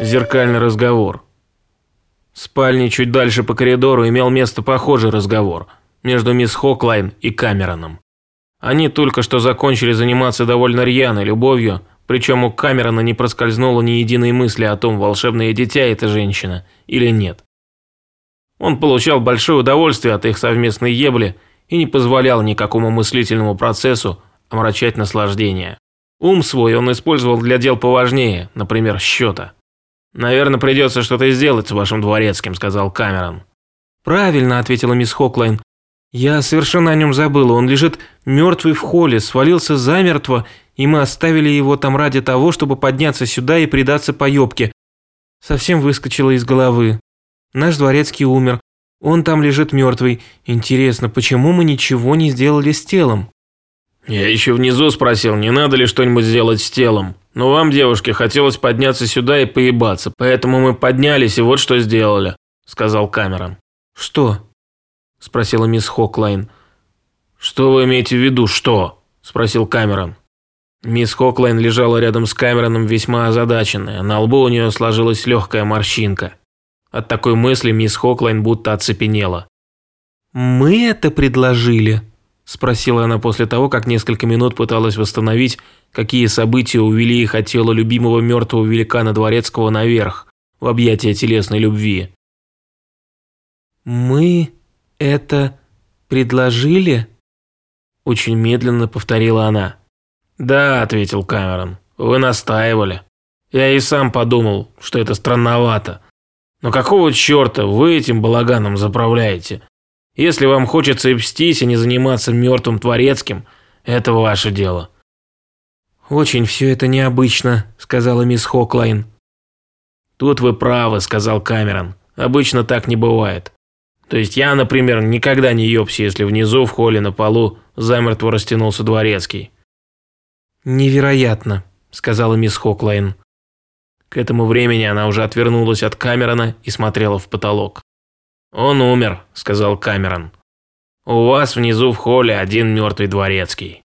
Зеркальный разговор. В спальне чуть дальше по коридору имел место похожий разговор между мисс Хоклайн и Камероном. Они только что закончили заниматься довольно рьяной любовью, причем у Камерона не проскользнуло ни единой мысли о том, волшебное дитя эта женщина или нет. Он получал большое удовольствие от их совместной ебли и не позволял никакому мыслительному процессу омрачать наслаждение. Ум свой он использовал для дел поважнее, например, счета. «Наверное, придется что-то сделать с вашим дворецким», – сказал Камерон. «Правильно», – ответила мисс Хоклайн. «Я совершенно о нем забыла. Он лежит мертвый в холле, свалился замертво, и мы оставили его там ради того, чтобы подняться сюда и предаться поебке. Совсем выскочило из головы. Наш дворецкий умер. Он там лежит мертвый. Интересно, почему мы ничего не сделали с телом?» «Я еще внизу спросил, не надо ли что-нибудь сделать с телом. Но вам, девушке, хотелось подняться сюда и поебаться, поэтому мы поднялись и вот что сделали», – сказал Камерон. «Что?» – спросила мисс Хоклайн. «Что вы имеете в виду, что?» – спросил Камерон. Мисс Хоклайн лежала рядом с Камероном весьма озадаченная, на лбу у нее сложилась легкая морщинка. От такой мысли мисс Хоклайн будто оцепенела. «Мы это предложили?» Спросила она после того, как несколько минут пыталась восстановить, какие события увели их от тела любимого мертвого великана Дворецкого наверх, в объятия телесной любви. «Мы это предложили?» Очень медленно повторила она. «Да», – ответил Камерон, – «вы настаивали. Я и сам подумал, что это странновато. Но какого черта вы этим балаганом заправляете? Если вам хочется и а не заниматься мертвым творецким, это ваше дело». «Очень все это необычно», – сказала мисс Хоклайн. «Тут вы правы», – сказал Камерон. «Обычно так не бывает. То есть я, например, никогда не ёбся, если внизу в холле на полу замертво растянулся дворецкий». «Невероятно», – сказала мисс Хоклайн. К этому времени она уже отвернулась от Камерона и смотрела в потолок. «Он умер», – сказал Камерон. «У вас внизу в холле один мертвый дворецкий».